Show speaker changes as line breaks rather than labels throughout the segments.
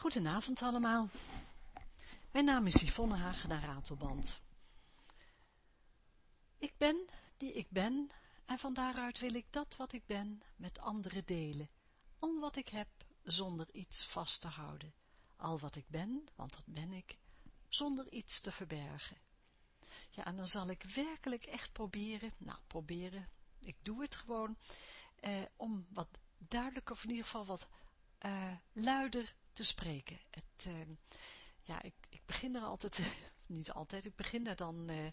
Goedenavond allemaal. Mijn naam is Yvonne Hagenaar Ratelband. Ik ben die ik ben en van daaruit wil ik dat wat ik ben met anderen delen, om wat ik heb zonder iets vast te houden, al wat ik ben, want dat ben ik, zonder iets te verbergen. Ja, en dan zal ik werkelijk echt proberen, nou proberen, ik doe het gewoon, eh, om wat duidelijker of in ieder geval wat uh, luider te spreken. Het, uh, ja, ik, ik begin er altijd, niet altijd, ik begin er dan uh,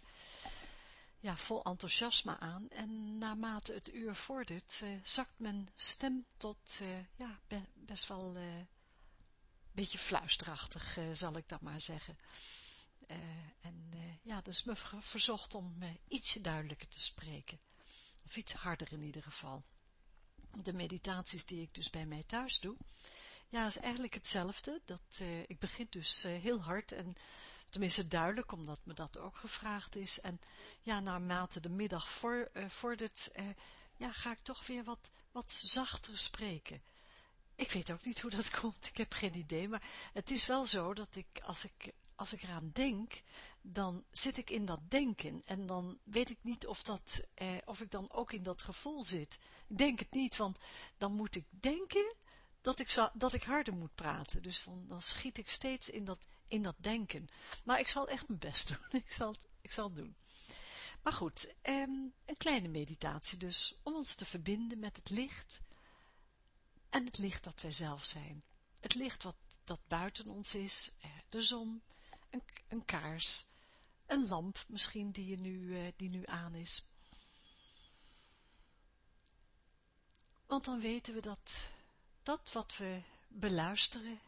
ja, vol enthousiasme aan. En naarmate het uur vordert, zakt mijn stem tot ja, be best wel een beetje fluisterachtig, zal ik dat maar zeggen. en ja, dus me verzocht om ietsje duidelijker te spreken. Of iets harder in ieder geval. De meditaties die ik dus bij mij thuis doe, ja, is eigenlijk hetzelfde. Dat, uh, ik begin dus uh, heel hard en tenminste duidelijk, omdat me dat ook gevraagd is. En ja, naarmate de middag voor, uh, vordert, ja, ga ik toch weer wat, wat zachter spreken. Ik weet ook niet hoe dat komt, ik heb geen idee, maar het is wel zo dat ik, als ik, als ik eraan denk, dan zit ik in dat denken en dan weet ik niet of, dat, of ik dan ook in dat gevoel zit. Ik denk het niet, want dan moet ik denken dat ik, dat ik harder moet praten. Dus dan, dan schiet ik steeds in dat, in dat denken. Maar ik zal echt mijn best doen. Ik zal het, ik zal het doen. Maar goed, ehm, een kleine meditatie dus, om ons te verbinden met het licht en het licht dat wij zelf zijn. Het licht wat dat buiten ons is, eh, de zon, een, een kaars, een lamp misschien die, je nu, uh, die nu aan is. Want dan weten we dat dat wat we beluisteren,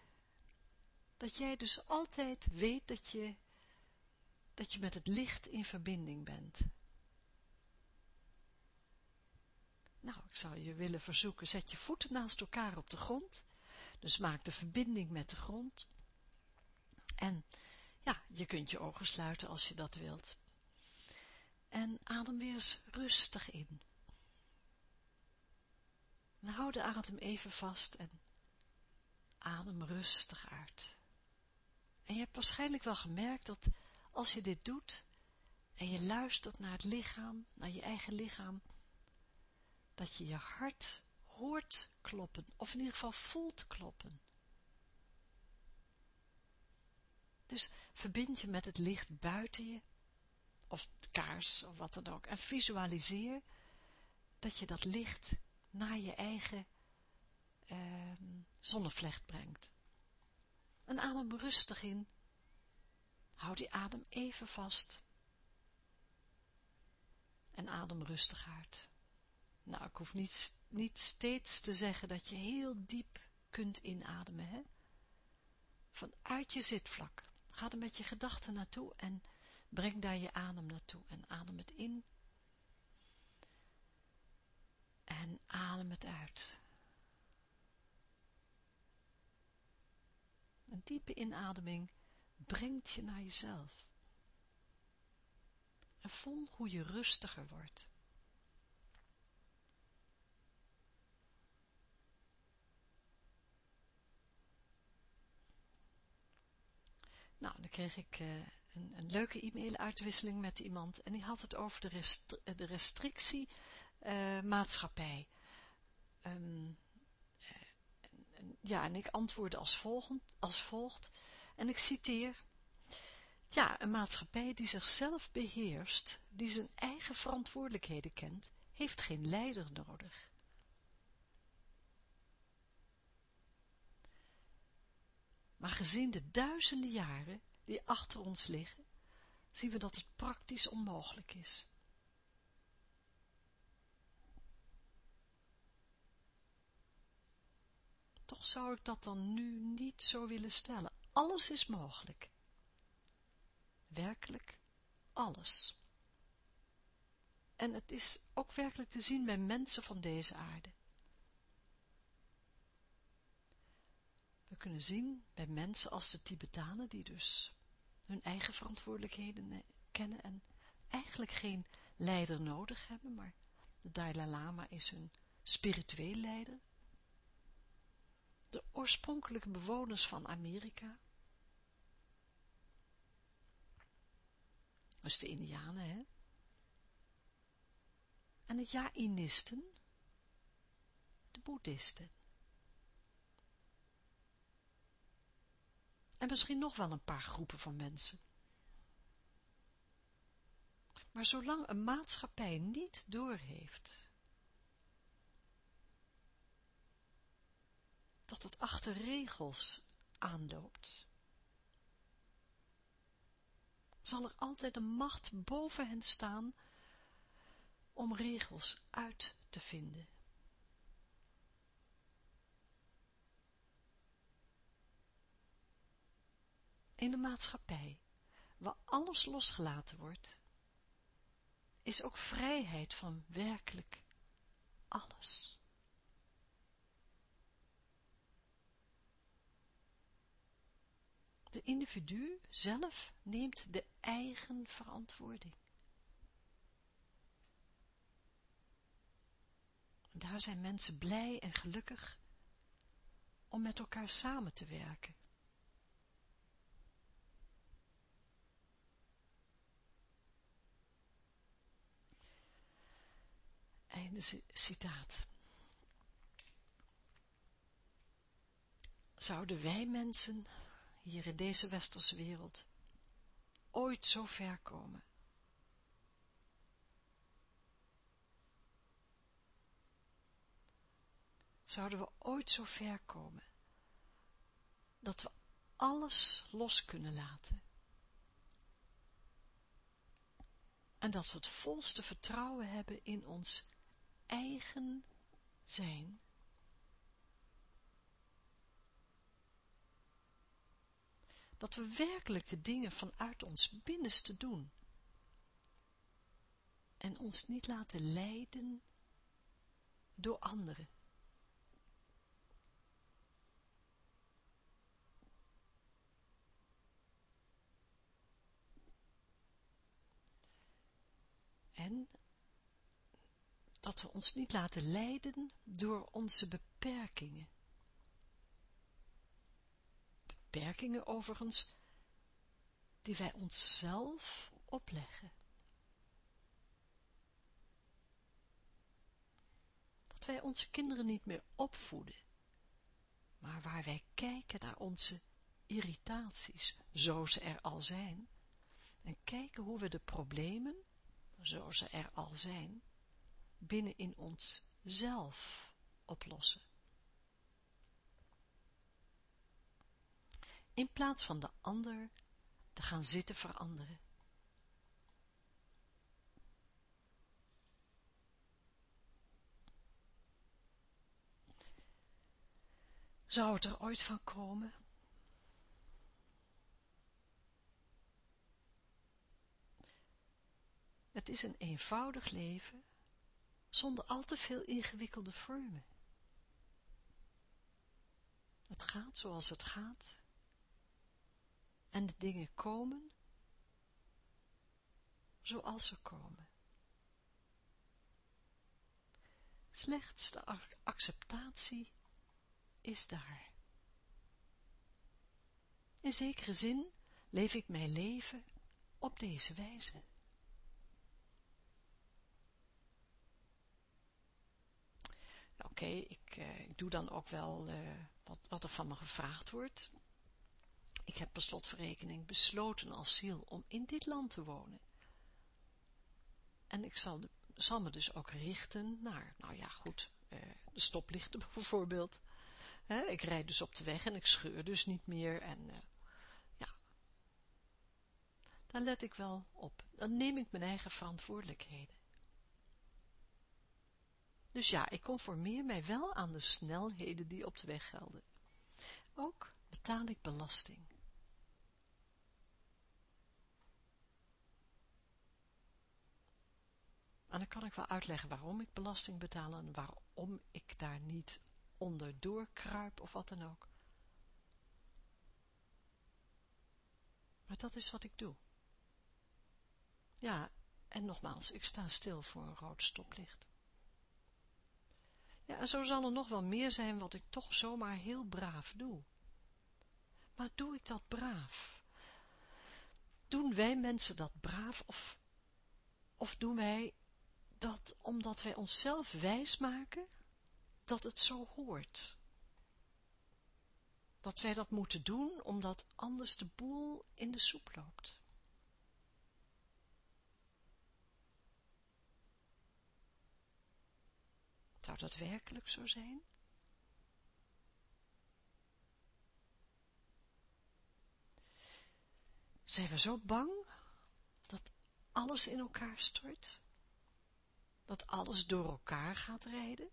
dat jij dus altijd weet dat je, dat je met het licht in verbinding bent. Nou, ik zou je willen verzoeken, zet je voeten naast elkaar op de grond, dus maak de verbinding met de grond. En ja, je kunt je ogen sluiten als je dat wilt. En adem weer eens rustig in. En hou de adem even vast en adem rustig uit. En je hebt waarschijnlijk wel gemerkt dat als je dit doet en je luistert naar het lichaam, naar je eigen lichaam, dat je je hart hoort kloppen, of in ieder geval voelt kloppen. Dus verbind je met het licht buiten je, of kaars, of wat dan ook, en visualiseer dat je dat licht naar je eigen uh, zonnevlecht brengt. En adem rustig in. Houd die adem even vast. En adem rustig uit. Nou, ik hoef niet, niet steeds te zeggen dat je heel diep kunt inademen, hè. Vanuit je zitvlak. Ga er met je gedachten naartoe en breng daar je adem naartoe. En adem het in en adem uit. Een diepe inademing brengt je naar jezelf. En voel hoe je rustiger wordt. Nou, dan kreeg ik uh, een, een, leuke e-mail-uitwisseling met iemand en die had het over de, rest de restrictie maatschappij. Um, ja, en ik antwoordde als, volgend, als volgt, en ik citeer, ja, een maatschappij die zichzelf beheerst, die zijn eigen verantwoordelijkheden kent, heeft geen leider nodig. Maar gezien de duizenden jaren die achter ons liggen, zien we dat het praktisch onmogelijk is. Toch zou ik dat dan nu niet zo willen stellen. Alles is mogelijk. Werkelijk alles. En het is ook werkelijk te zien bij mensen van deze aarde. We kunnen zien bij mensen als de Tibetanen, die dus hun eigen verantwoordelijkheden eh, kennen en eigenlijk geen leider nodig hebben, maar de Dalai Lama is hun spiritueel leider. De oorspronkelijke bewoners van Amerika, dus de Indianen, hè, en de Jaïnisten, de Boeddhisten. En misschien nog wel een paar groepen van mensen. Maar zolang een maatschappij niet doorheeft dat het achter regels aanloopt, zal er altijd een macht boven hen staan om regels uit te vinden. In de maatschappij, waar alles losgelaten wordt, is ook vrijheid van werkelijk alles. De individu zelf neemt de eigen verantwoording. Daar zijn mensen blij en gelukkig om met elkaar samen te werken. Einde citaat. Zouden wij mensen hier in deze westerse wereld ooit zo ver komen? Zouden we ooit zo ver komen dat we alles los kunnen laten en dat we het volste vertrouwen hebben in ons eigen zijn. Dat we werkelijk de dingen vanuit ons binnenste doen. En ons niet laten leiden door anderen. En dat we ons niet laten leiden door onze beperkingen. Beperkingen overigens, die wij onszelf opleggen. Dat wij onze kinderen niet meer opvoeden, maar waar wij kijken naar onze irritaties, zo ze er al zijn, en kijken hoe we de problemen, zo ze er al zijn, binnen in ons zelf oplossen. In plaats van de ander te gaan zitten veranderen. Zou het er ooit van komen? Het is een eenvoudig leven zonder al te veel ingewikkelde vormen. Het gaat zoals het gaat en de dingen komen zoals ze komen. Slechts de acceptatie is daar. In zekere zin leef ik mijn leven op deze wijze. oké, ik, uh, ik, doe dan ook wel uh, wat, wat, er van me gevraagd wordt. Ik heb per slotverrekening besloten als ziel om in dit land te wonen. En ik zal, me dus ook richten naar, nou ja, goed, uh, de stoplichten bijvoorbeeld. Ik rijd dus op de weg en ik scheur dus niet meer en ja, daar let ik wel op. Dan neem ik mijn eigen verantwoordelijkheden. Dus ja, ik conformeer mij wel aan de snelheden die op de weg gelden. Ook betaal ik belasting. En dan kan ik wel uitleggen waarom ik belasting betaal en waarom ik daar niet onder doorkruip of wat dan ook. Maar dat is wat ik doe. Ja, en nogmaals, ik sta stil voor een rood stoplicht. Ja, en zo zal er nog wel meer zijn wat ik toch zomaar heel braaf doe. Maar doe ik dat braaf? Doen wij mensen dat braaf of, of doen wij dat omdat wij onszelf wijs maken dat het zo hoort? Dat wij dat moeten doen omdat anders de boel in de soep loopt. Zou dat werkelijk zo zijn? Zijn we zo bang dat alles in elkaar stort? Dat alles door elkaar gaat rijden?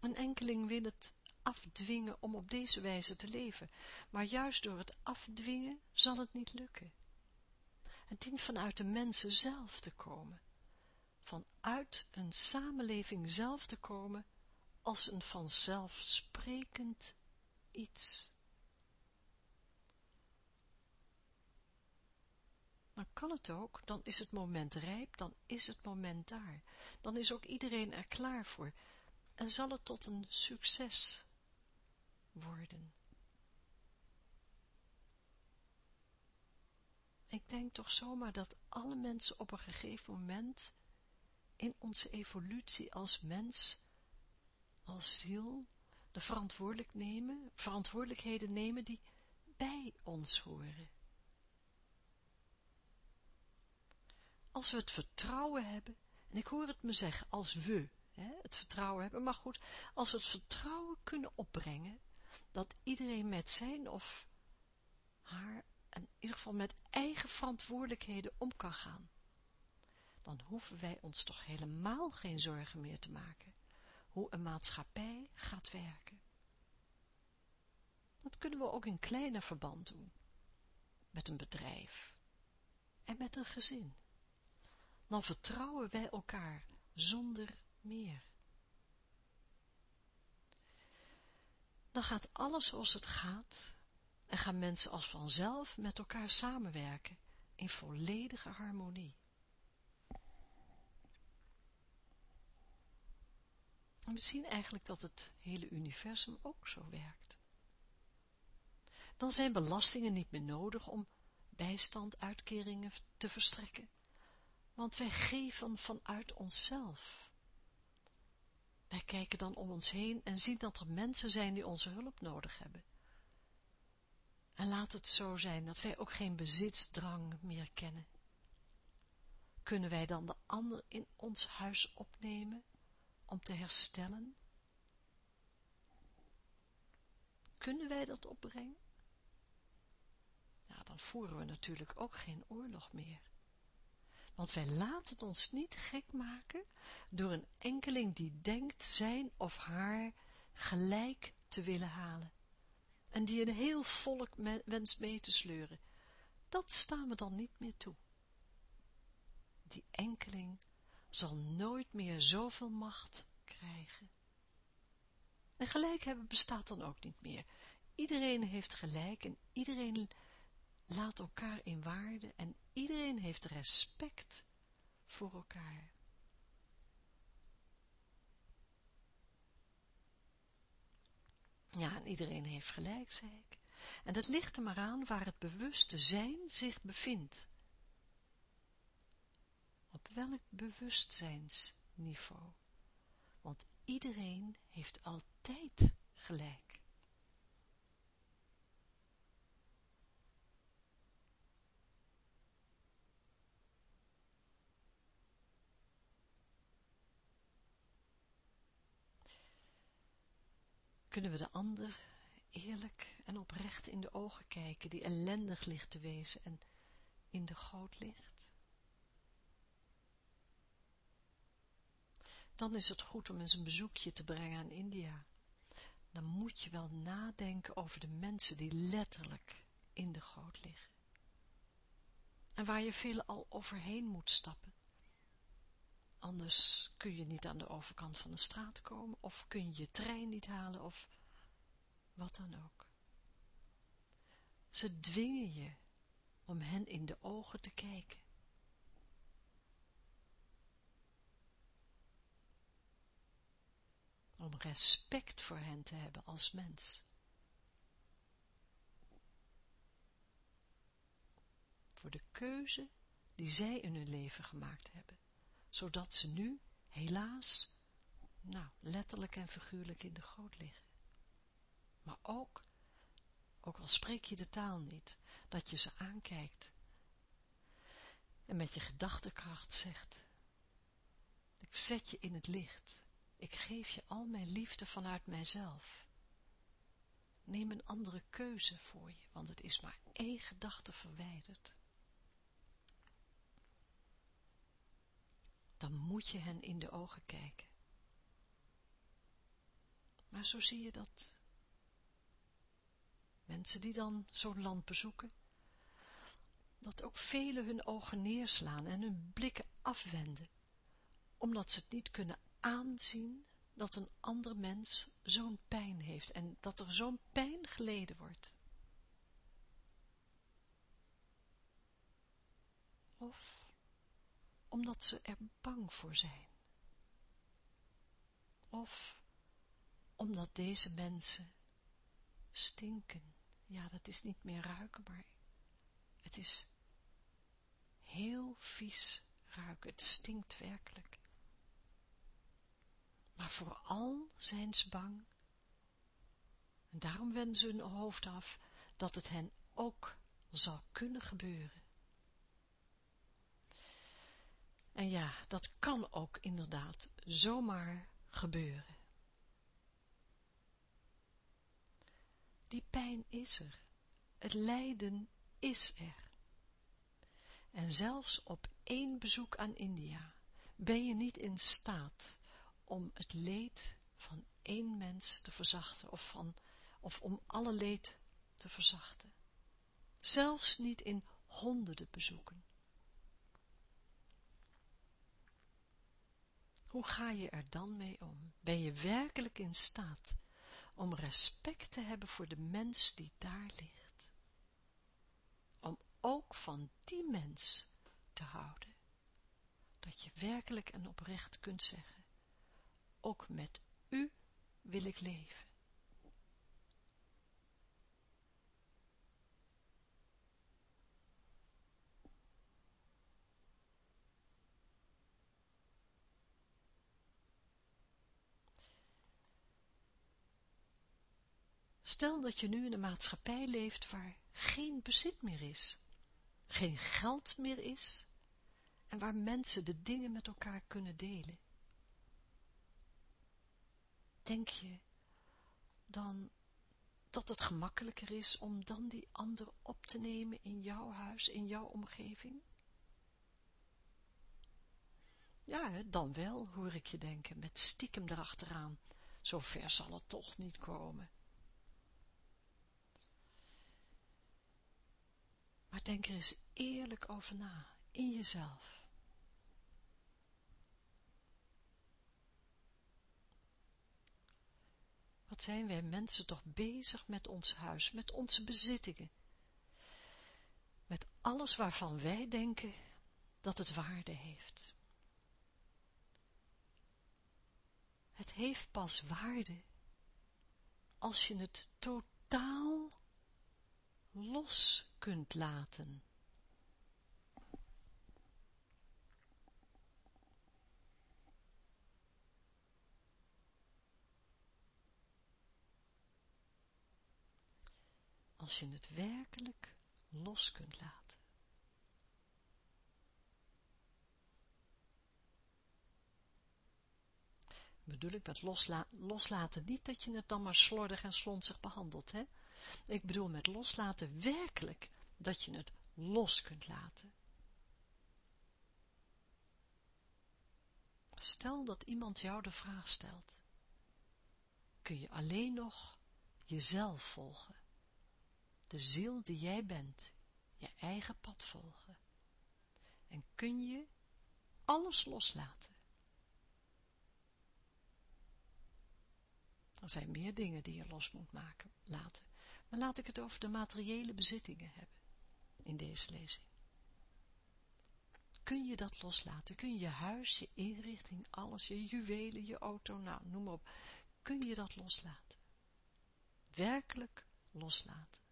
Een enkeling wil het afdwingen om op deze wijze te leven, maar juist door het afdwingen zal het niet lukken. Het dient vanuit de mensen zelf te komen, vanuit een samenleving zelf te komen, als een vanzelfsprekend iets. Dan kan het ook, dan is het moment rijp, dan is het moment daar. Dan is ook iedereen er klaar voor en zal het tot een succes worden. Ik denk toch zomaar dat alle mensen op een gegeven moment in onze evolutie als mens, als ziel, de verantwoordelijk nemen, verantwoordelijkheden nemen die bij ons horen. Als we het vertrouwen hebben, en ik hoor het me zeggen, als we hè, het vertrouwen hebben, maar goed, als we het vertrouwen kunnen opbrengen, dat iedereen met zijn of haar in ieder geval met eigen verantwoordelijkheden om kan gaan, dan hoeven wij ons toch helemaal geen zorgen meer te maken hoe een maatschappij gaat werken. Dat kunnen we ook in kleiner verband doen, met een bedrijf en met een gezin. Dan vertrouwen wij elkaar zonder meer. Dan gaat alles zoals het gaat en gaan mensen als vanzelf met elkaar samenwerken in volledige harmonie. We zien eigenlijk dat het hele universum ook zo werkt. Dan zijn belastingen niet meer nodig om bijstand, uitkeringen te verstrekken, want wij geven vanuit onszelf. Wij kijken dan om ons heen en zien dat er mensen zijn die onze hulp nodig hebben. En laat het zo zijn dat wij ook geen bezitsdrang meer kennen. Kunnen wij dan de ander in ons huis opnemen om te herstellen? Kunnen wij dat opbrengen? Nou, dan voeren we natuurlijk ook geen oorlog meer. Want wij laten ons niet gek maken door een enkeling die denkt zijn of haar gelijk te willen halen en die een heel volk wenst mee te sleuren, dat staan we dan niet meer toe. Die enkeling zal nooit meer zoveel macht krijgen. En gelijk hebben bestaat dan ook niet meer. Iedereen heeft gelijk en iedereen laat elkaar in waarde en iedereen heeft respect voor elkaar. Ja, en iedereen heeft gelijk, zei ik. En dat ligt er maar aan waar het bewuste zijn zich bevindt. Op welk bewustzijnsniveau? Want iedereen heeft altijd gelijk. Kunnen we de ander eerlijk en oprecht in de ogen kijken, die ellendig ligt te wezen en in de goot ligt? Dan is het goed om eens een bezoekje te brengen aan India. Dan moet je wel nadenken over de mensen die letterlijk in de goot liggen. En waar je veel al overheen moet stappen. Anders kun je niet aan de overkant van de straat komen, of kun je je trein niet halen, of wat dan ook. Ze dwingen je om hen in de ogen te kijken. Om respect voor hen te hebben als mens. Voor de keuze die zij in hun leven gemaakt hebben zodat ze nu, helaas, nou, letterlijk en figuurlijk in de goot liggen. Maar ook, ook al spreek je de taal niet, dat je ze aankijkt en met je gedachtenkracht zegt, ik zet je in het licht, ik geef je al mijn liefde vanuit mijzelf. Neem een andere keuze voor je, want het is maar één gedachte verwijderd. Dan moet je hen in de ogen kijken. Maar zo zie je dat mensen die dan zo'n land bezoeken, dat ook velen hun ogen neerslaan en hun blikken afwenden, omdat ze het niet kunnen aanzien dat een ander mens zo'n pijn heeft en dat er zo'n pijn geleden wordt. Of omdat ze er bang voor zijn. Of omdat deze mensen stinken. Ja, dat is niet meer ruiken, maar het is heel vies ruiken. Het stinkt werkelijk. Maar vooral zijn ze bang, en daarom wenden ze hun hoofd af, dat het hen ook zal kunnen gebeuren. En ja, dat kan ook inderdaad zomaar gebeuren. Die pijn is er. Het lijden is er. En zelfs op één bezoek aan India ben je niet in staat om het leed van één mens te verzachten of, van, of om alle leed te verzachten. Zelfs niet in honderden bezoeken. Hoe ga je er dan mee om? Ben je werkelijk in staat om respect te hebben voor de mens die daar ligt? Om ook van die mens te houden. Dat je werkelijk en oprecht kunt zeggen, ook met u wil ik leven. Stel dat je nu in een maatschappij leeft waar geen bezit meer is, geen geld meer is en waar mensen de dingen met elkaar kunnen delen. Denk je dan dat het gemakkelijker is om dan die ander op te nemen in jouw huis, in jouw omgeving? Ja, dan wel, hoor ik je denken, met stiekem erachteraan. Zo ver zal het toch niet komen. Maar denk er eens eerlijk over na, in jezelf. Wat zijn wij mensen toch bezig met ons huis, met onze bezittingen. Met alles waarvan wij denken dat het waarde heeft. Het heeft pas waarde als je het totaal los kunt laten. Als je het werkelijk los kunt laten. Bedoel ik met losla loslaten niet dat je het dan maar slordig en slonzig behandelt, hè? Ik bedoel met loslaten werkelijk dat je het los kunt laten. Stel dat iemand jou de vraag stelt. Kun je alleen nog jezelf volgen? De ziel die jij bent, je eigen pad volgen. En kun je alles loslaten? Er zijn meer dingen die je los moet maken, laten. Maar laat ik het over de materiële bezittingen hebben in deze lezing. Kun je dat loslaten? Kun je huis, je inrichting, alles, je juwelen, je auto, nou, noem maar op. kun je dat loslaten. Werkelijk loslaten.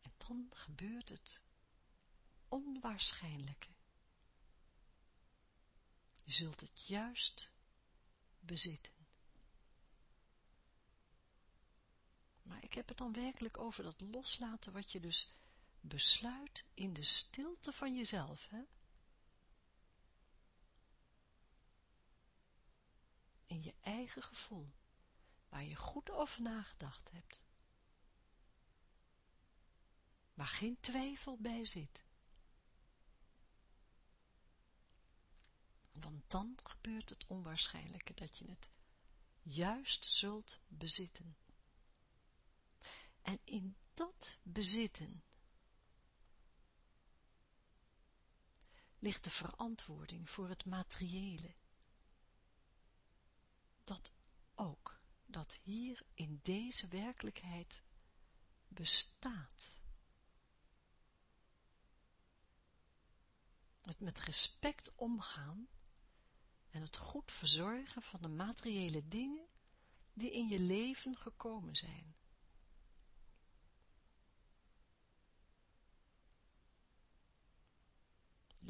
En dan gebeurt het onwaarschijnlijke. Je zult het juist bezitten. Maar ik heb het dan werkelijk over dat loslaten wat je dus besluit in de stilte van jezelf, hè? In je eigen gevoel, waar je goed over nagedacht hebt. Waar geen twijfel bij zit. Dan gebeurt het onwaarschijnlijke dat je het juist zult bezitten. En in dat bezitten ligt de verantwoording voor het materiële. Dat ook, dat hier in deze werkelijkheid bestaat. Het met respect omgaan en het goed verzorgen van de materiële dingen die in je leven gekomen zijn.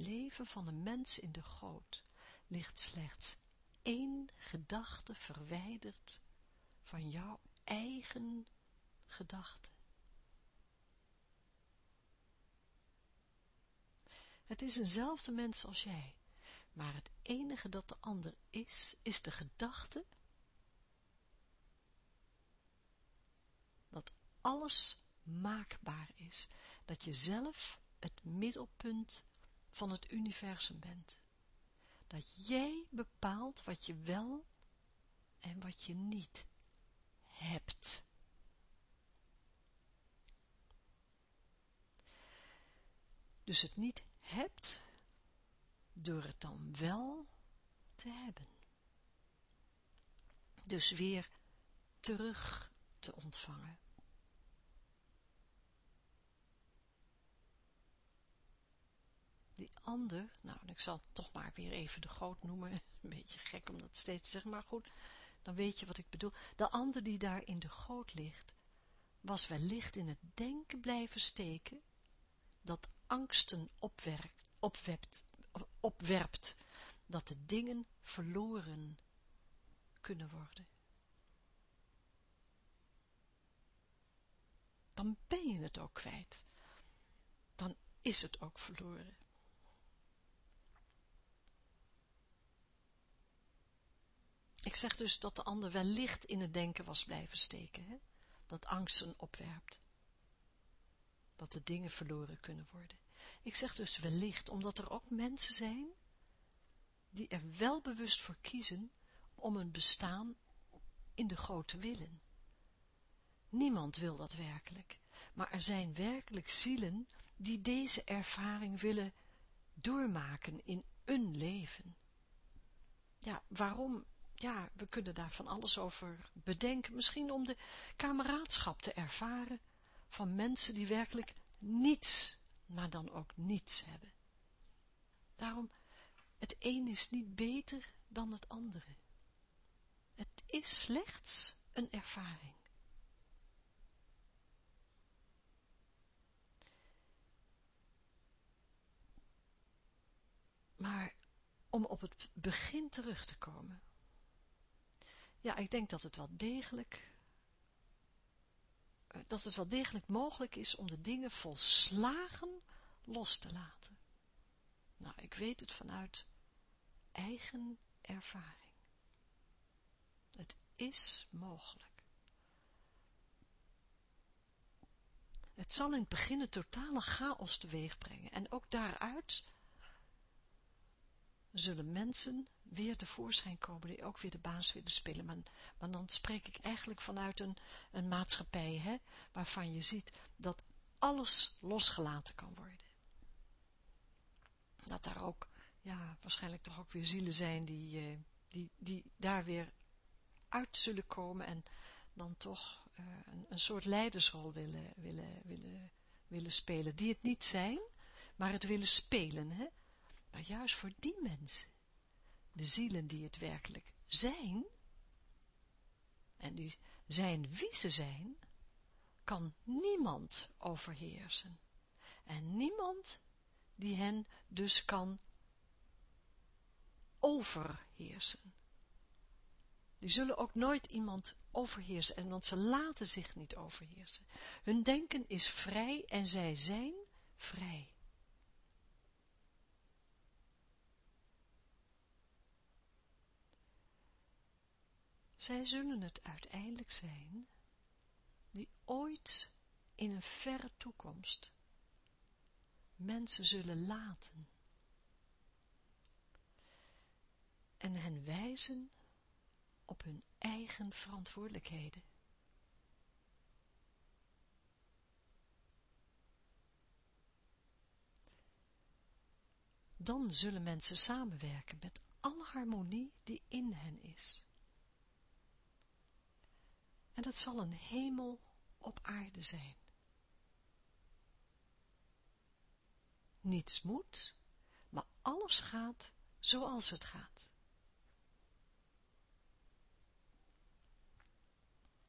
leven van de mens in de goot ligt slechts één gedachte verwijderd van jouw eigen gedachte. Het is eenzelfde mens als jij, maar het enige dat de ander is, is de gedachte dat alles maakbaar is, dat je zelf het middelpunt van het universum bent. Dat jij bepaalt wat je wel en wat je niet hebt. Dus het niet hebt, door het dan wel te hebben. Dus weer terug te ontvangen. die ander, nou, ik zal toch maar weer even de goot noemen, een beetje gek om dat steeds te zeggen, maar goed, dan weet je wat ik bedoel. De ander die daar in de goot ligt, was wellicht in het denken blijven steken, dat angsten opwerkt, opwept, opwerpt, dat de dingen verloren kunnen worden. Dan ben je het ook kwijt. Dan is het ook verloren. Ik zeg dus dat de ander wellicht in het denken was blijven steken, hè? dat angsten opwerpt. Dat de dingen verloren kunnen worden. Ik zeg dus wellicht, omdat er ook mensen zijn, die er wel bewust voor kiezen om een bestaan in de grote willen. Niemand wil dat werkelijk, maar er zijn werkelijk zielen die deze ervaring willen doormaken in hun leven. Ja, waarom ja, we kunnen daar van alles over bedenken. Misschien om de kameraadschap te ervaren van mensen die werkelijk niets, maar dan ook niets hebben. Daarom, het een is niet beter dan het andere. Het is slechts een ervaring. Maar om op het begin terug te komen, ja, ik denk dat het wel degelijk, eh, dat het wel degelijk mogelijk is om de dingen volslagen los te laten. Nou, ik weet het vanuit eigen ervaring. Het is mogelijk. Het zal in het begin een totale chaos teweeg brengen en ook daaruit zullen mensen weer tevoorschijn komen die ook weer de baas willen spelen. Maar, maar dan spreek ik eigenlijk vanuit een, een maatschappij, hè, waarvan je ziet dat alles losgelaten kan worden. Dat daar ook, ja, waarschijnlijk toch ook weer zielen zijn die, eh, die, die daar weer uit zullen komen en dan toch uh, een, een soort leidersrol willen, willen, willen, willen spelen. Die het niet zijn, maar het willen spelen, hè. Maar juist voor die mensen de zielen die het werkelijk zijn, en die zijn wie ze zijn, kan niemand overheersen. En niemand die hen dus kan overheersen. Die zullen ook nooit iemand overheersen, en want ze laten zich niet overheersen. Hun denken is vrij en zij zijn vrij. Zij zullen het uiteindelijk zijn, die ooit in een verre toekomst mensen zullen laten en hen wijzen op hun eigen verantwoordelijkheden. Dan zullen mensen samenwerken met alle harmonie die in hen is. En dat zal een hemel op aarde zijn. Niets moet, maar alles gaat zoals het gaat.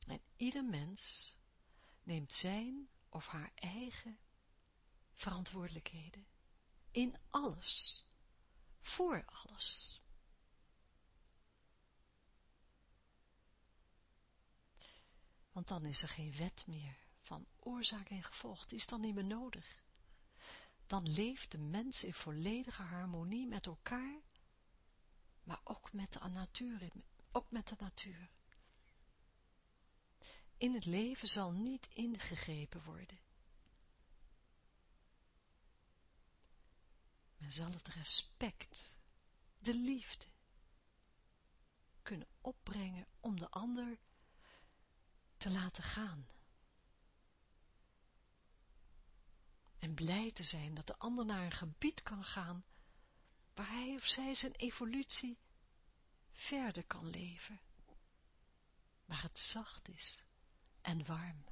En ieder mens neemt zijn of haar eigen verantwoordelijkheden in alles, voor alles. Want dan is er geen wet meer van oorzaak en gevolg, die is dan niet meer nodig. Dan leeft de mens in volledige harmonie met elkaar, maar ook met de natuur, ook met de natuur. In het leven zal niet ingegrepen worden. Men zal het respect, de liefde, kunnen opbrengen om de ander te laten gaan. En blij te zijn dat de ander naar een gebied kan gaan waar hij of zij zijn evolutie verder kan leven. Waar het zacht is en warm.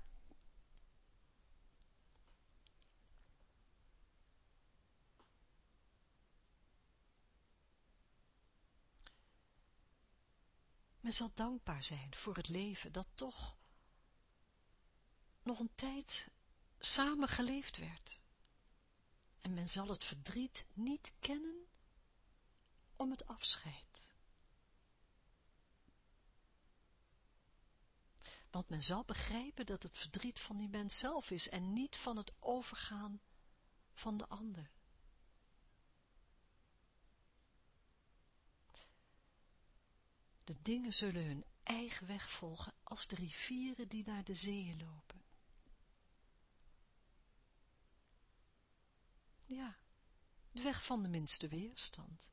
Men zal dankbaar zijn voor het leven dat toch nog een tijd samen geleefd werd. En men zal het verdriet niet kennen om het afscheid. Want men zal begrijpen dat het verdriet van die mens zelf is en niet van het overgaan van de ander. De dingen zullen hun eigen weg volgen als de rivieren die naar de zeeën lopen. Ja, de weg van de minste weerstand.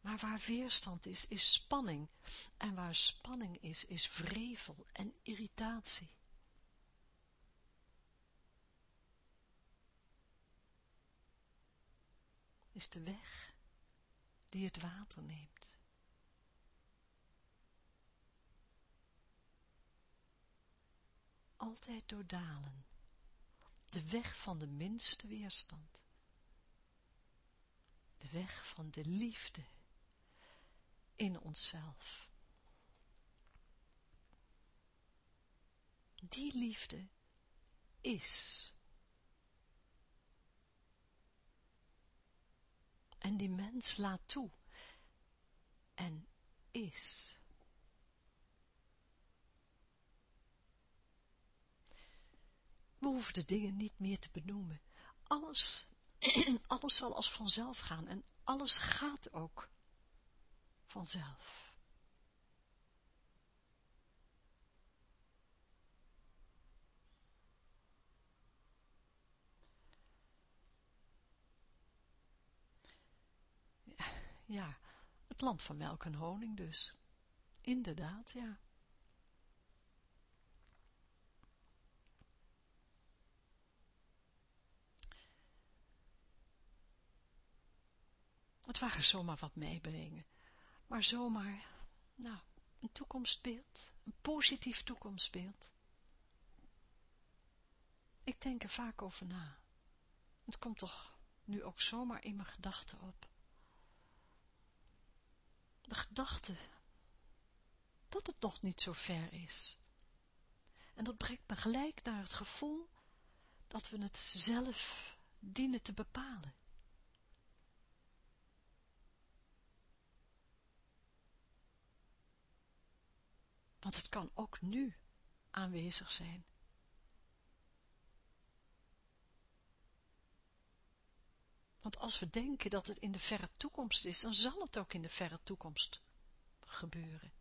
Maar waar weerstand is, is spanning. En waar spanning is, is vrevel en irritatie. Is de weg die het water neemt. Altijd door dalen. De weg van de minste weerstand. De weg van de liefde in onszelf. Die liefde is. En die mens laat toe en is. We hoeven de dingen niet meer te benoemen. Alles, alles zal als vanzelf gaan en alles gaat ook vanzelf. Ja, het land van melk en honing dus. Inderdaad, ja. Het waren zomaar wat meebrengen maar zomaar, nou, een toekomstbeeld, een positief toekomstbeeld. Ik denk er vaak over na. Het komt toch nu ook zomaar in mijn gedachten op. de gedachte dat het nog niet zo ver is. En dat brengt me gelijk naar het gevoel dat we het zelf dienen te bepalen. Want het kan ook nu aanwezig zijn. Want als we denken dat het in de verre toekomst is, dan zal het ook in de verre toekomst gebeuren.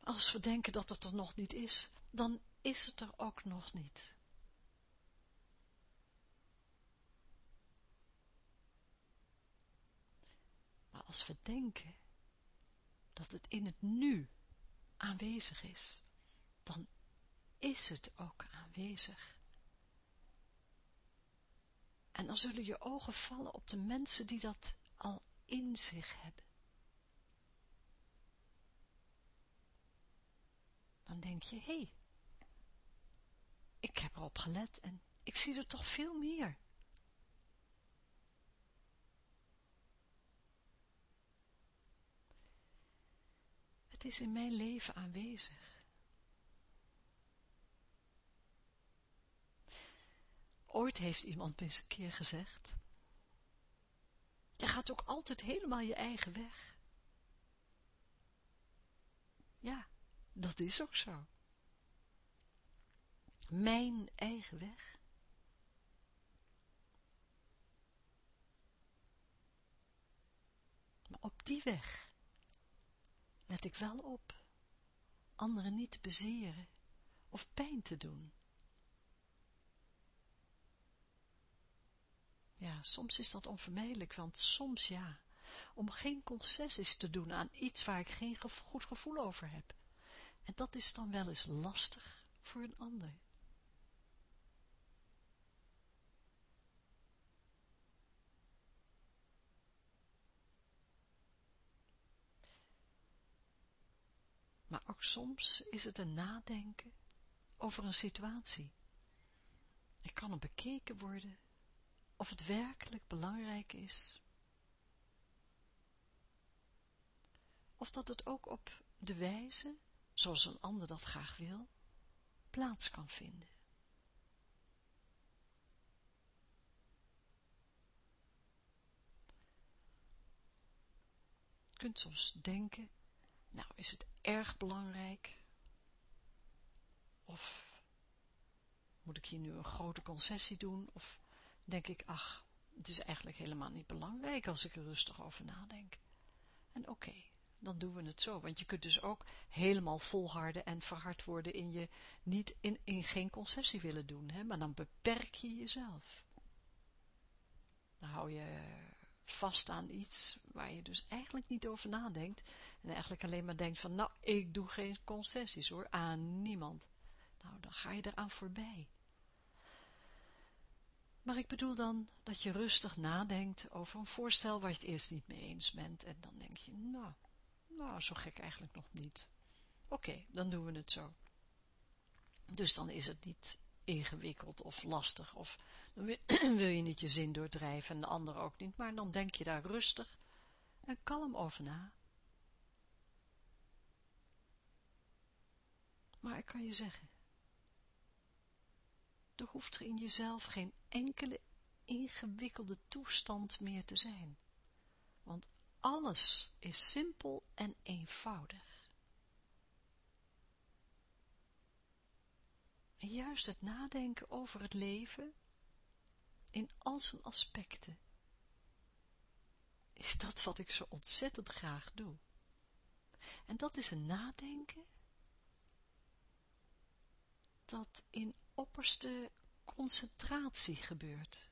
Als we denken dat het er nog niet is, dan is het er ook nog niet. Maar als we denken dat het in het nu aanwezig is, dan is het ook aanwezig. En dan zullen je ogen vallen op de mensen die dat al in zich hebben. Dan denk je, hé, hey, ik heb erop gelet en ik zie er toch veel meer. Het is in mijn leven aanwezig. Ooit heeft iemand eens een keer gezegd, je gaat ook altijd helemaal je eigen weg. Ja, dat is ook zo. Mijn eigen weg. Maar op die weg let ik wel op anderen niet te bezeren of pijn te doen. Ja, soms is dat onvermijdelijk, want soms ja, om geen concessies te doen aan iets waar ik geen goed gevoel over heb. En dat is dan wel eens lastig voor een ander. Maar ook soms is het een nadenken over een situatie. Er kan bekeken worden of het werkelijk belangrijk is. Of dat het ook op de wijze, zoals een ander dat graag wil, plaats kan vinden. Je kunt soms denken, nou is het erg belangrijk, of moet ik hier nu een grote concessie doen, of denk ik, ach, het is eigenlijk helemaal niet belangrijk als ik er rustig over nadenk. En oké, dan doen we het zo, want je kunt dus ook helemaal volharden en verhard worden in je niet in, in geen concessie willen doen, hè, maar dan beperk je jezelf. Dan hou je vast aan iets waar je dus eigenlijk niet over nadenkt en eigenlijk alleen maar denkt van, nou, ik doe geen concessies hoor, aan niemand. Nou, dan ga je eraan voorbij. Maar ik bedoel dan dat je rustig nadenkt over een voorstel waar je het eerst niet mee eens bent. En dan denk je, nou, nou zo gek eigenlijk nog niet. Oké, dan doen we het zo. Dus dan is het niet ingewikkeld of lastig. Of dan wil je niet je zin doordrijven en de ander ook niet. Maar dan denk je daar rustig en kalm over na. Maar ik kan je zeggen, er hoeft er in jezelf geen enkele ingewikkelde toestand meer te zijn. Want alles is simpel en eenvoudig. En juist het nadenken over het leven, in al zijn aspecten, is dat wat ik zo ontzettend graag doe. En dat is een nadenken dat in opperste concentratie gebeurt.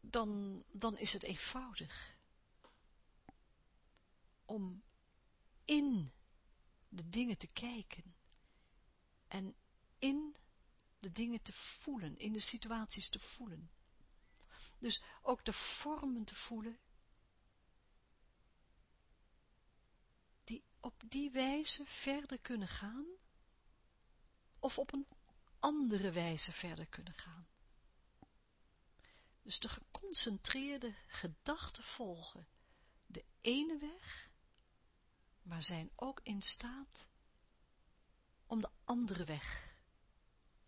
Dan, dan is het eenvoudig om in de dingen te kijken en in de dingen te voelen, in de situaties te voelen. Dus ook de vormen te voelen die op die wijze verder kunnen gaan, of op een andere wijze verder kunnen gaan. Dus de geconcentreerde gedachten volgen de ene weg, maar zijn ook in staat om de andere weg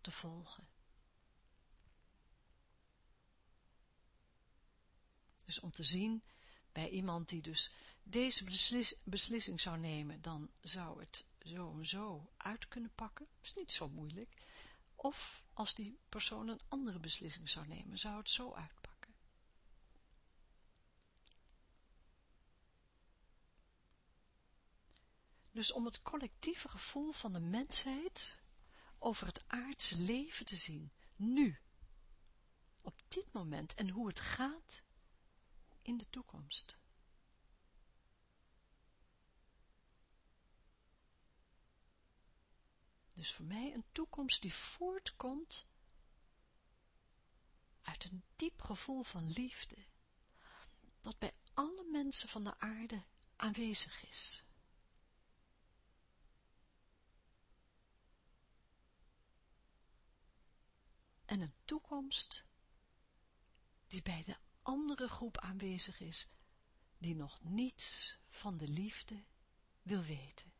te volgen. Dus om te zien bij iemand die dus deze beslissing zou nemen, dan zou het zo en zo uit kunnen pakken. Dat is niet zo moeilijk. Of als die persoon een andere beslissing zou nemen, zou het zo uitpakken. Dus om het collectieve gevoel van de mensheid over het aardse leven te zien, nu, op dit moment en hoe het gaat in de toekomst. Dus voor mij een toekomst die voortkomt uit een diep gevoel van liefde, dat bij alle mensen van de aarde aanwezig is. En een toekomst die bij de andere groep aanwezig is, die nog niets van de liefde wil weten.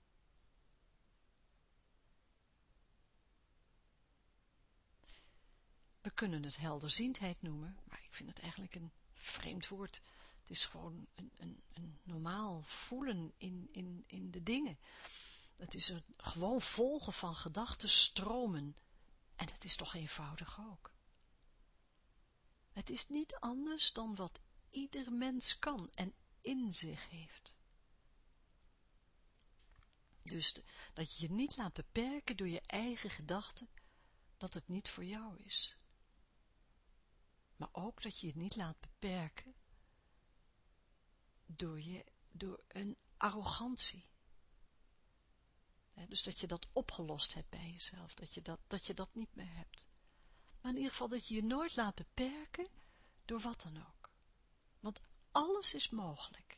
We kunnen het helderziendheid noemen, maar ik vind het eigenlijk een vreemd woord. Het is gewoon een, een, een normaal voelen in, in, in de dingen. Het is een gewoon volgen van gedachtenstromen. En het is toch eenvoudig ook. Het is niet anders dan wat ieder mens kan en in zich heeft. Dus dat je je niet laat beperken door je eigen gedachten, dat het niet voor jou is. Maar ook dat je je niet laat beperken door, je, door een arrogantie. Dus dat je dat opgelost hebt bij jezelf, dat je dat, dat je dat niet meer hebt. Maar in ieder geval dat je je nooit laat beperken door wat dan ook. Want alles is mogelijk.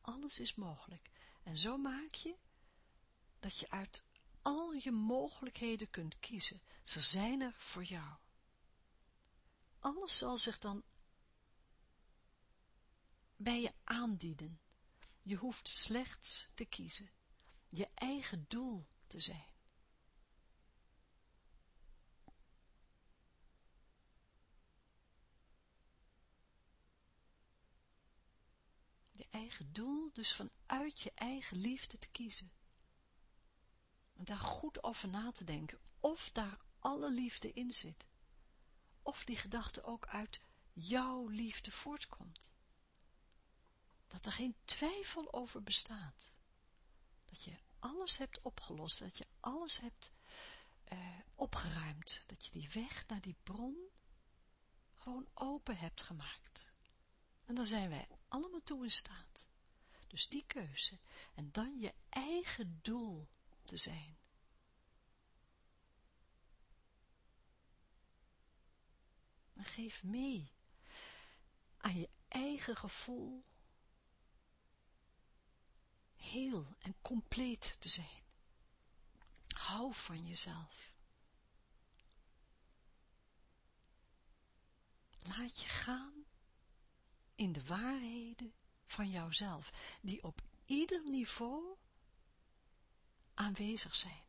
Alles is mogelijk. En zo maak je dat je uit al je mogelijkheden kunt kiezen. Ze zijn er voor jou. Alles zal zich dan bij je aandienen. Je hoeft slechts te kiezen. Je eigen doel te zijn. Je eigen doel, dus vanuit je eigen liefde te kiezen. En daar goed over na te denken, of daar alle liefde in zit. Of die gedachte ook uit jouw liefde voortkomt. Dat er geen twijfel over bestaat. Dat je alles hebt opgelost, dat je alles hebt uh, opgeruimd, dat je die weg naar die bron gewoon open hebt gemaakt. En dan zijn wij allemaal toe in staat. Dus die keuze. En dan je eigen doel te zijn. En geef mee aan je eigen gevoel heel en compleet te zijn. Hou van jezelf. Laat je gaan in de waarheden van jouzelf, die op ieder niveau aanwezig zijn.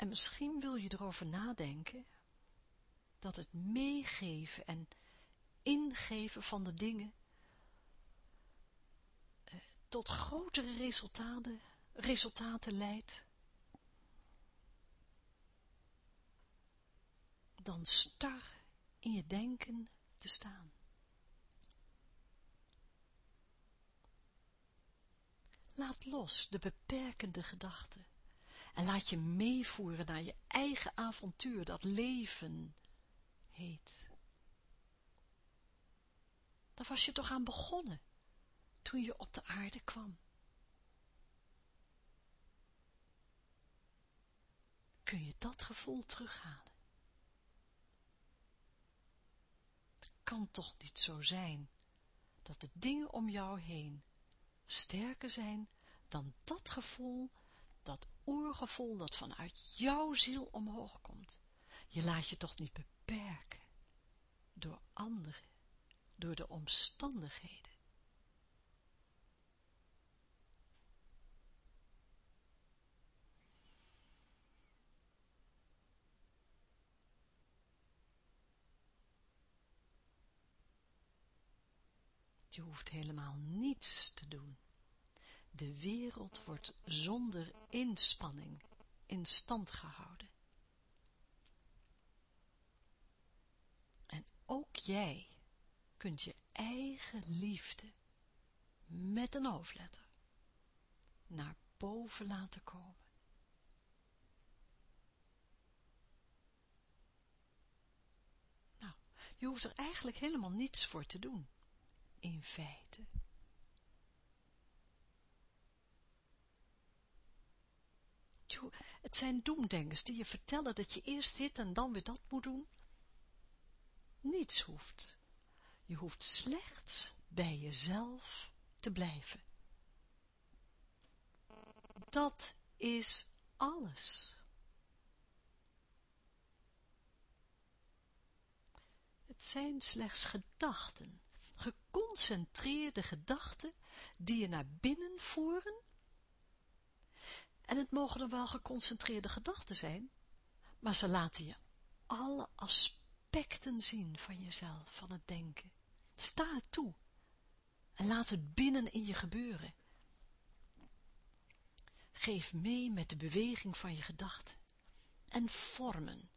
En misschien wil je erover nadenken dat het meegeven en ingeven van de dingen eh, tot grotere resultaten, resultaten leidt dan star in je denken te staan. Laat los de beperkende gedachten en laat je meevoeren naar je eigen avontuur dat leven heet. Daar was je toch aan begonnen, toen je op de aarde kwam. Kun je dat gevoel terughalen? Het kan toch niet zo zijn dat de dingen om jou heen sterker zijn dan dat gevoel, dat oergevoel dat vanuit jouw ziel omhoog komt. Je laat je toch niet beperken door anderen, door de omstandigheden. Je hoeft helemaal niets te doen. De wereld wordt zonder inspanning in stand gehouden. En ook jij kunt je eigen liefde met een hoofdletter naar boven laten komen. Nou, je hoeft er eigenlijk helemaal niets voor te doen in feite. Het zijn doemdenkers die je vertellen dat je eerst dit en dan weer dat moet doen. Niets hoeft. Je hoeft slechts bij jezelf te blijven. Dat is alles. Het zijn slechts gedachten geconcentreerde gedachten die je naar binnen voeren. En het mogen er wel geconcentreerde gedachten zijn, maar ze laten je alle aspecten zien van jezelf, van het denken. Sta het toe en laat het binnen in je gebeuren. Geef mee met de beweging van je gedachten en vormen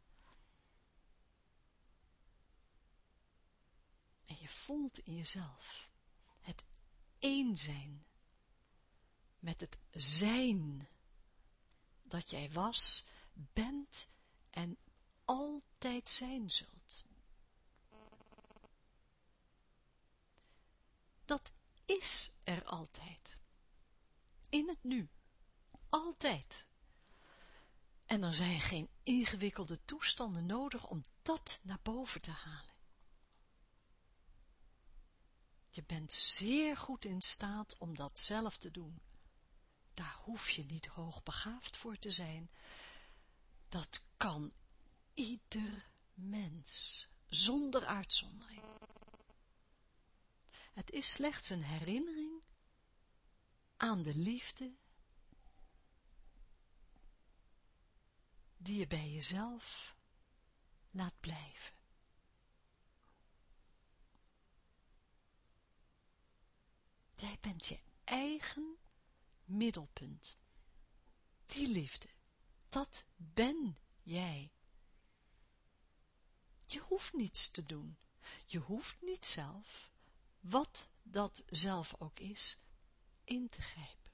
En je voelt in jezelf het één zijn met het zijn dat jij was, bent en altijd zijn zult. Dat is er altijd. In het nu. Altijd. En er zijn geen ingewikkelde toestanden nodig om dat naar boven te halen. Je bent zeer goed in staat om dat zelf te doen. Daar hoef je niet hoogbegaafd voor te zijn. Dat kan ieder mens, zonder uitzondering. Het is slechts een herinnering aan de liefde die je bij jezelf laat blijven. Jij bent je eigen middelpunt. Die liefde, dat ben jij. Je hoeft niets te doen. Je hoeft niet zelf, wat dat zelf ook is, in te grijpen.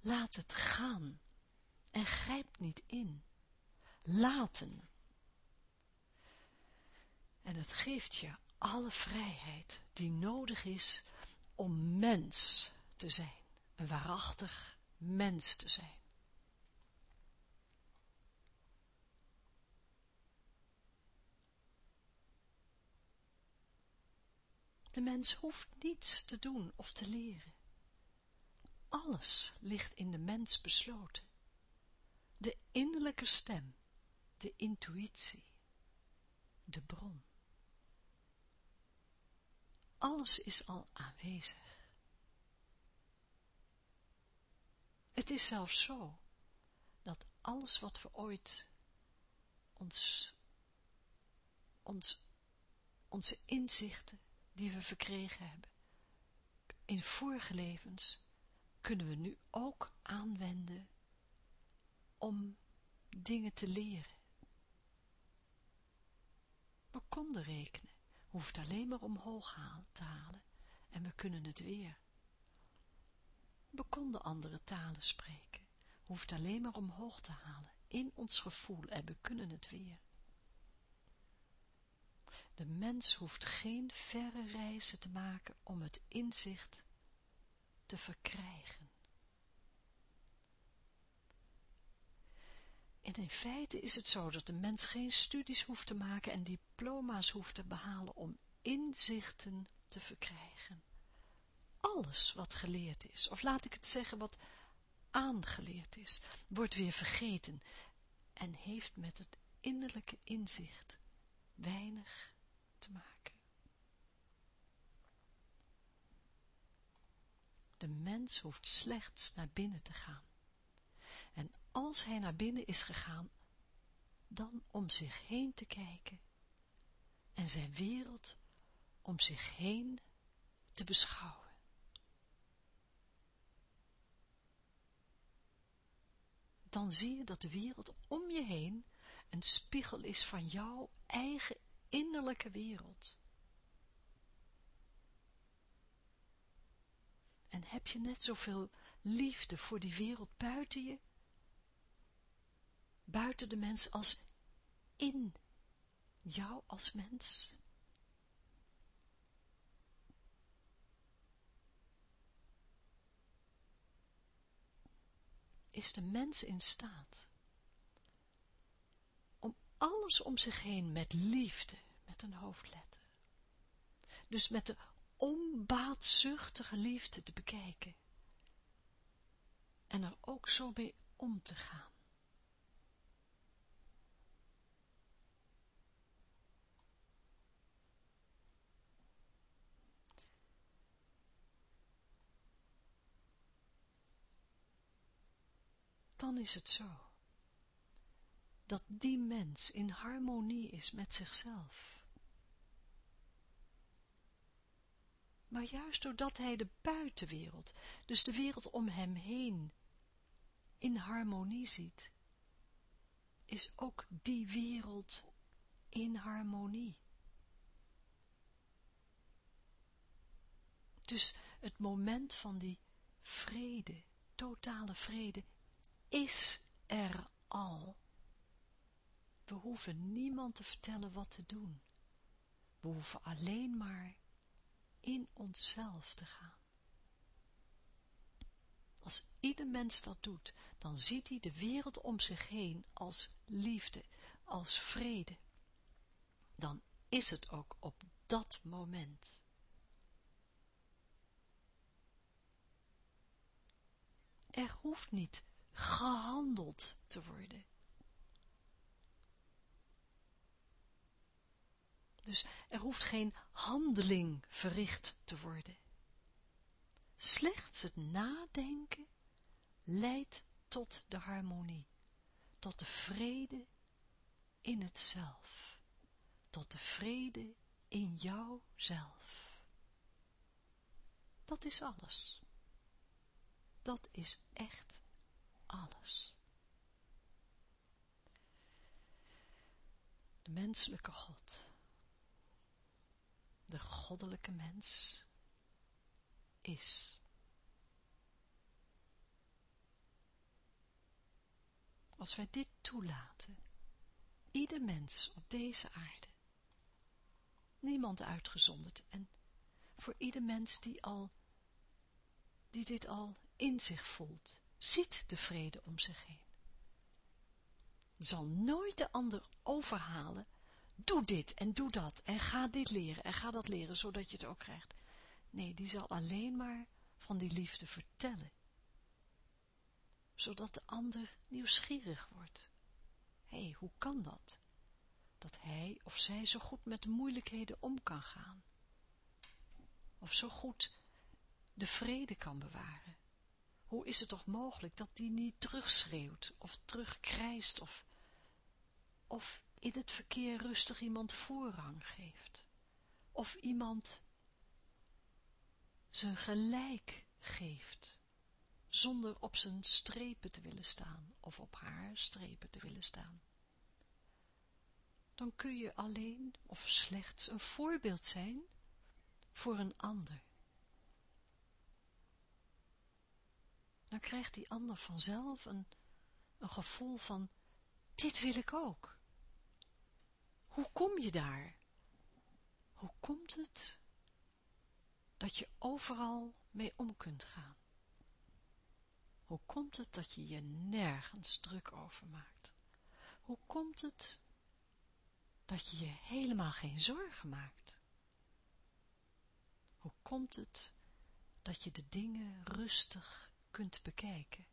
Laat het gaan en grijp niet in. Laten. En het geeft je alle vrijheid die nodig is om mens te zijn, een waarachtig mens te zijn. De mens hoeft niets te doen of te leren. Alles ligt in de mens besloten. De innerlijke stem, de intuïtie, de bron alles is al aanwezig. Het is zelfs zo, dat alles wat we ooit ons, ons, onze inzichten die we verkregen hebben, in vorige levens, kunnen we nu ook aanwenden om dingen te leren. We konden rekenen hoeft alleen maar omhoog te halen en we kunnen het weer. Konden andere talen spreken, hoeft alleen maar omhoog te halen in ons gevoel en we kunnen het weer. De mens hoeft geen verre reizen te maken om het inzicht te verkrijgen. En in feite is het zo dat de mens geen studies hoeft te maken en diploma's hoeft te behalen om inzichten te verkrijgen. Alles wat geleerd is, of laat ik het zeggen wat aangeleerd is, wordt weer vergeten en heeft met het innerlijke inzicht weinig te maken. De mens hoeft slechts naar binnen te gaan. En als hij naar binnen is gegaan, dan om zich heen te kijken en zijn wereld om zich heen te beschouwen. Dan zie je dat de wereld om je heen een spiegel is van jouw eigen innerlijke wereld. En heb je net zoveel liefde voor die wereld buiten je, buiten de mens als in jou als mens? Is de mens in staat om alles om zich heen met liefde, met een hoofdletter, dus met de onbaatzuchtige liefde te bekijken en er ook zo mee om te gaan. Dan is het zo dat die mens in harmonie is met zichzelf. Maar juist doordat hij de buitenwereld, dus de wereld om hem heen, in harmonie ziet, is ook die wereld in harmonie. Dus het moment van die vrede, totale vrede, is er al. We hoeven niemand te vertellen wat te doen. We hoeven alleen maar in onszelf te gaan. Als ieder mens dat doet, dan ziet hij de wereld om zich heen als liefde, als vrede. Dan is het ook op dat moment. Er hoeft niet gehandeld te worden. Dus er hoeft geen handeling verricht te worden. Slechts het nadenken leidt tot de harmonie, tot de vrede in het zelf, tot de vrede in jouzelf. Dat is alles. Dat is echt alles. De menselijke God de goddelijke mens is. Als wij dit toelaten, ieder mens op deze aarde, niemand uitgezonderd, en voor ieder mens die al, die dit al in zich voelt, ziet de vrede om zich heen. Zal nooit de ander overhalen doe dit en doe dat en ga dit leren en ga dat leren, zodat je het ook krijgt. Nee, die zal alleen maar van die liefde vertellen, zodat de ander nieuwsgierig wordt. Hé, hey, hoe kan dat? Dat hij of zij zo goed met de moeilijkheden om kan gaan. Of zo goed de vrede kan bewaren. Hoe is het toch mogelijk dat die niet terugschreeuwt of terugkrijst of, of in het verkeer rustig iemand voorrang geeft. Of iemand zijn gelijk geeft, zonder op zijn strepen te willen staan of op haar strepen te willen staan. Dan kun je alleen of slechts een voorbeeld zijn voor een ander. Dan krijgt die ander vanzelf een, een gevoel van, dit wil ik ook. Hoe kom je daar? Hoe komt het dat je overal mee om kunt gaan? Hoe komt het dat je je nergens druk over maakt? Hoe komt het dat je je helemaal geen zorgen maakt? Hoe komt het dat je de dingen rustig kunt bekijken?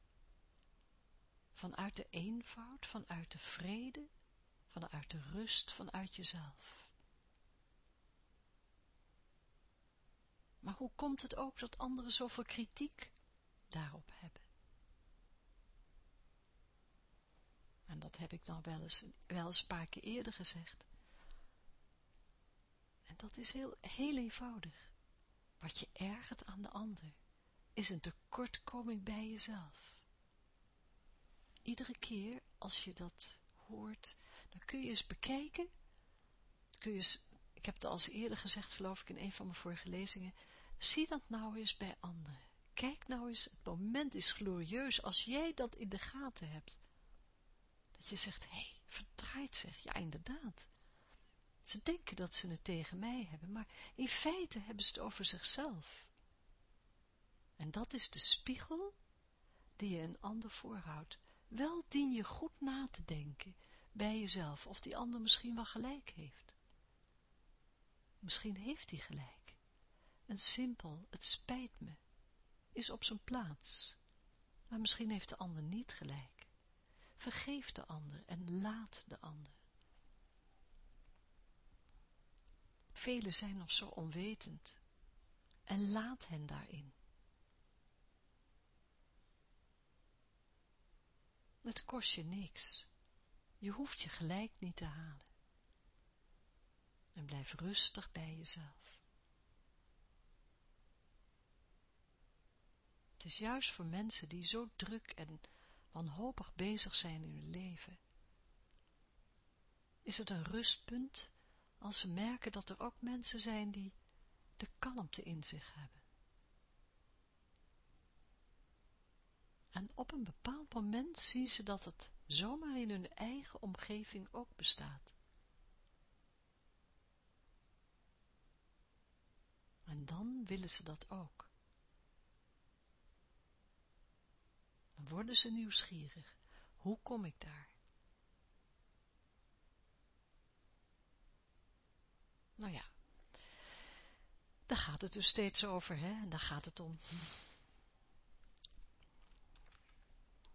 Vanuit de eenvoud, vanuit de vrede, vanuit de rust, vanuit jezelf. Maar hoe komt het ook dat anderen zoveel kritiek daarop hebben? En dat heb ik dan wel eens, wel eens een paar keer eerder gezegd. En dat is heel, heel eenvoudig. Wat je ergert aan de ander, is een tekortkoming bij jezelf. Iedere keer als je dat hoort, dan kun je eens bekijken, kun je eens, ik heb het al eens eerder gezegd, geloof ik, in een van mijn vorige lezingen, zie dat nou eens bij anderen. Kijk nou eens, het moment is glorieus als jij dat in de gaten hebt. Dat je zegt, hé, hey, verdraait zich, ja inderdaad. Ze denken dat ze het tegen mij hebben, maar in feite hebben ze het over zichzelf. En dat is de spiegel die je een ander voorhoudt. Wel dien je goed na te denken bij jezelf of die ander misschien wel gelijk heeft. Misschien heeft hij gelijk. Een simpel, het spijt me, is op zijn plaats. Maar misschien heeft de ander niet gelijk. Vergeef de ander en laat de ander. Velen zijn nog zo onwetend. En laat hen daarin. Het kost je niks. Je hoeft je gelijk niet te halen. En blijf rustig bij jezelf. Het is juist voor mensen die zo druk en wanhopig bezig zijn in hun leven. Is het een rustpunt als ze merken dat er ook mensen zijn die de kalmte in zich hebben. En op een bepaald moment zien ze dat het zomaar in hun eigen omgeving ook bestaat. En dan willen ze dat ook. Dan worden ze nieuwsgierig. Hoe kom ik daar? Nou ja, daar gaat het dus steeds over, hè, en daar gaat het om.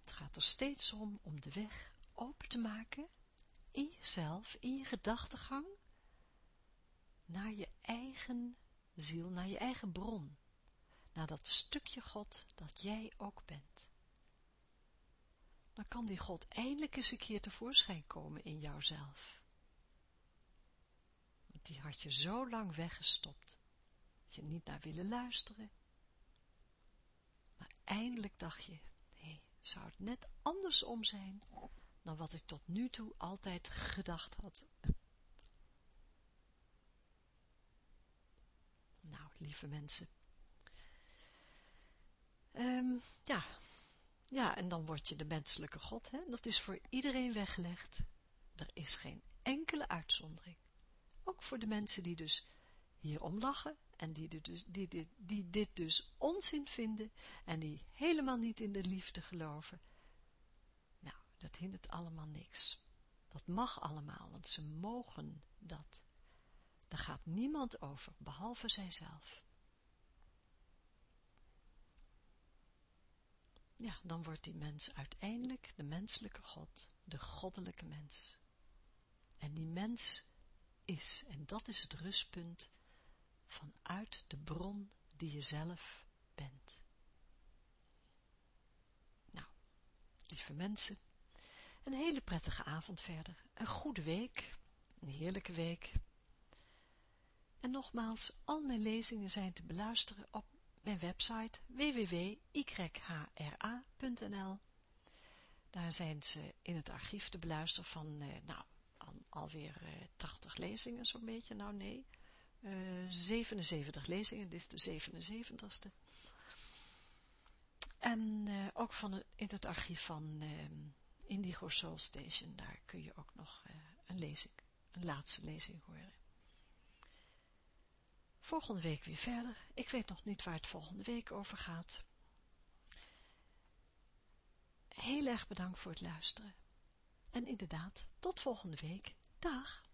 Het gaat er steeds om, om de weg open te maken, in jezelf, in je gedachtegang, naar je eigen ziel, naar je eigen bron, naar dat stukje God dat jij ook bent. Dan kan die God eindelijk eens een keer tevoorschijn komen in jouzelf die had je zo lang weggestopt, dat je niet naar willen luisteren. Maar eindelijk dacht je, zou het net andersom zijn dan wat ik tot nu toe altijd gedacht had. Nou, lieve mensen. Um, ja, ja, en dan word je de menselijke God, hè? dat is voor iedereen weggelegd. Er is geen enkele uitzondering. Ook voor de mensen die dus hierom lachen en die, dus, die, die, die dit dus onzin vinden en die helemaal niet in de liefde geloven. Nou, dat hindert allemaal niks. Dat mag allemaal, want ze mogen dat. Daar gaat niemand over, behalve zijzelf. Ja, dan wordt die mens uiteindelijk de menselijke God, de goddelijke mens. En die mens is. En dat is het rustpunt vanuit de bron die je zelf bent. Nou, lieve mensen, een hele prettige avond verder. Een goede week, een heerlijke week. En nogmaals, al mijn lezingen zijn te beluisteren op mijn website www.yhra.nl. Daar zijn ze in het archief te beluisteren van, eh, nou, alweer uh, eh, 80 lezingen zo'n beetje, nou nee, uh, eh, 77 lezingen, dit is de 77ste. En uh, ook van in het archief van Indigo Soul Station, daar kun je ook nog een lezing, een laatste lezing horen. volgende week weer verder. Ik weet nog niet waar het volgende week over gaat. Heel erg bedankt voor het luisteren. En inderdaad, tot volgende week. Dag!